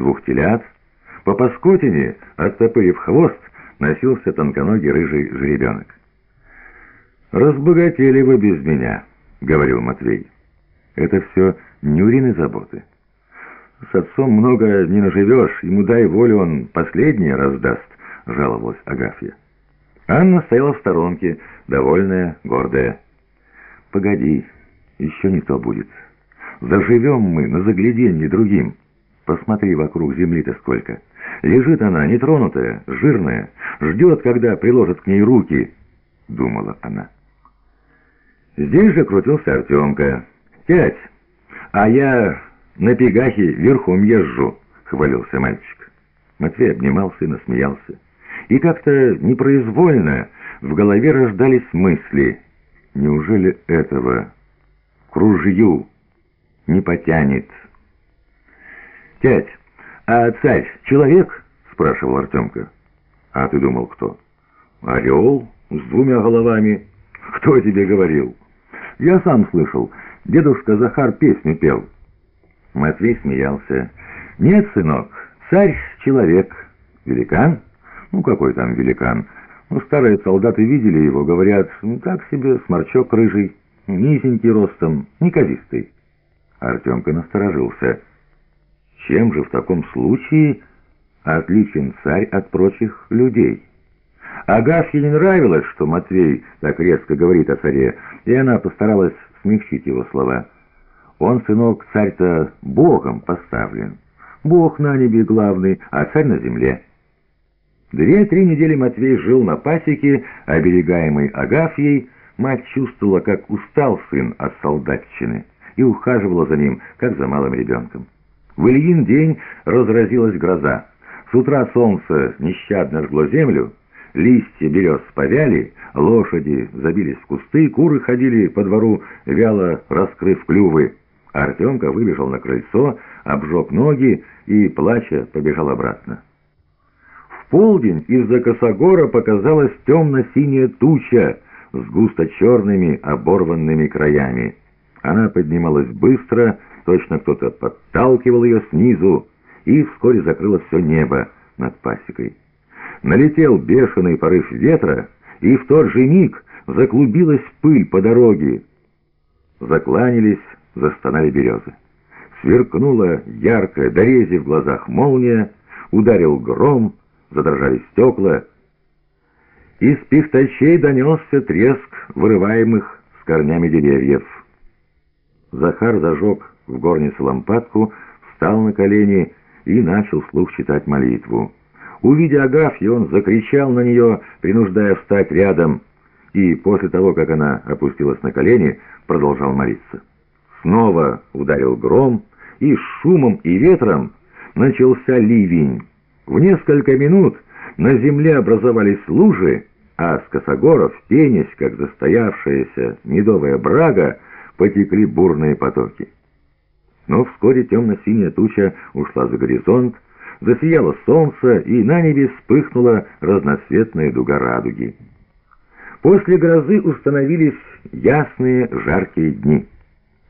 двух телят. По паскотине, оттопырив хвост, носился тонконогий рыжий жеребенок. «Разбогатели вы без меня», — говорил Матвей. «Это все Нюрины заботы. С отцом много не наживешь, ему дай волю, он последнее раздаст», — жаловалась Агафья. Анна стояла в сторонке, довольная, гордая. «Погоди, еще не то будет. Заживем мы на загляденье другим. Посмотри вокруг земли-то сколько. Лежит она, нетронутая, жирная, ждет, когда приложат к ней руки», — думала она. Здесь же крутился Артемка. «Тять, а я на пегахе верхом езжу», — хвалился мальчик. Матвей обнимал сына, смеялся. И как-то непроизвольно в голове рождались мысли. Неужели этого к ружью не потянет? «Тять, а царь человек?» — спрашивал Артемка. «А ты думал, кто?» «Орел с двумя головами. Кто тебе говорил?» «Я сам слышал. Дедушка Захар песню пел». Матвей смеялся. «Нет, сынок, царь — человек. Великан?» Ну, какой там великан? Ну, старые солдаты видели его, говорят, ну, так себе, сморчок рыжий, низенький ростом, неказистый. Артемка насторожился. Чем же в таком случае отличен царь от прочих людей? Агафье не нравилось, что Матвей так резко говорит о царе, и она постаралась смягчить его слова. Он, сынок, царь-то Богом поставлен. Бог на небе главный, а царь на земле. Две-три недели Матвей жил на пасеке, оберегаемой Агафьей. Мать чувствовала, как устал сын от солдатчины, и ухаживала за ним, как за малым ребенком. В Ильин день разразилась гроза. С утра солнце нещадно жгло землю, листья берез повяли, лошади забились в кусты, куры ходили по двору, вяло раскрыв клювы. Артемка выбежал на крыльцо, обжег ноги и, плача, побежал обратно полдень из-за косогора показалась темно-синяя туча с густо-черными оборванными краями. Она поднималась быстро, точно кто-то подталкивал ее снизу, и вскоре закрыло все небо над пасекой. Налетел бешеный порыв ветра, и в тот же миг заклубилась пыль по дороге. Закланялись, застонали березы. Сверкнула яркая, дорези в глазах молния, ударил гром, задрожали стекла. Из пихтачей донесся треск вырываемых с корнями деревьев. Захар зажег в горнице лампадку, встал на колени и начал вслух читать молитву. Увидя Агафью, он закричал на нее, принуждая встать рядом, и после того, как она опустилась на колени, продолжал молиться. Снова ударил гром, и с шумом и ветром начался ливень. В несколько минут на земле образовались лужи, а с косогоров, пенясь, как застоявшаяся медовая брага, потекли бурные потоки. Но вскоре темно-синяя туча ушла за горизонт, засияло солнце, и на небе вспыхнула разноцветная дуга радуги. После грозы установились ясные жаркие дни.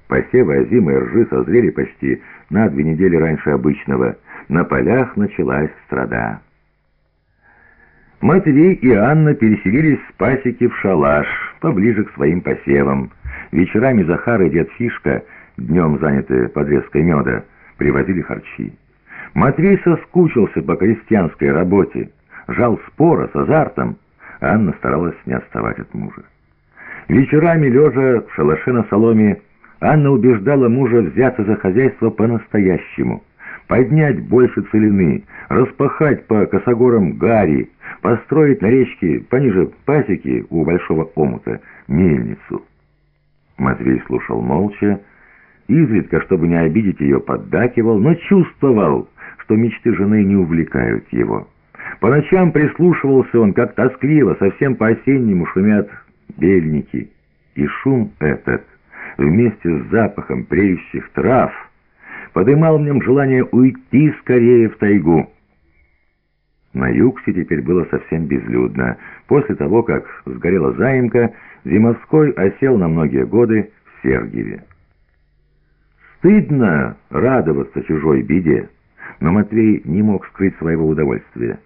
Посевы озимой ржи созрели почти на две недели раньше обычного – на полях началась страда. Матвей и Анна переселились с пасеки в шалаш, поближе к своим посевам. Вечерами Захар и дед Фишка, днем занятые подрезкой меда, привозили харчи. Матвей соскучился по крестьянской работе, жал спора с азартом, Анна старалась не отставать от мужа. Вечерами, лежа в шалаше на соломе, Анна убеждала мужа взяться за хозяйство по-настоящему – поднять больше целины, распахать по косогорам гари, построить на речке пониже пасеки у большого омута мельницу. Матвей слушал молча, изредка, чтобы не обидеть ее, поддакивал, но чувствовал, что мечты жены не увлекают его. По ночам прислушивался он, как тоскливо, совсем по-осеннему шумят бельники. И шум этот, вместе с запахом преющих трав — подымал в нем желание уйти скорее в тайгу. На Юксе теперь было совсем безлюдно. После того, как сгорела заимка, Зимовской осел на многие годы в Сергиеве. Стыдно радоваться чужой беде. Но Матвей не мог скрыть своего удовольствия.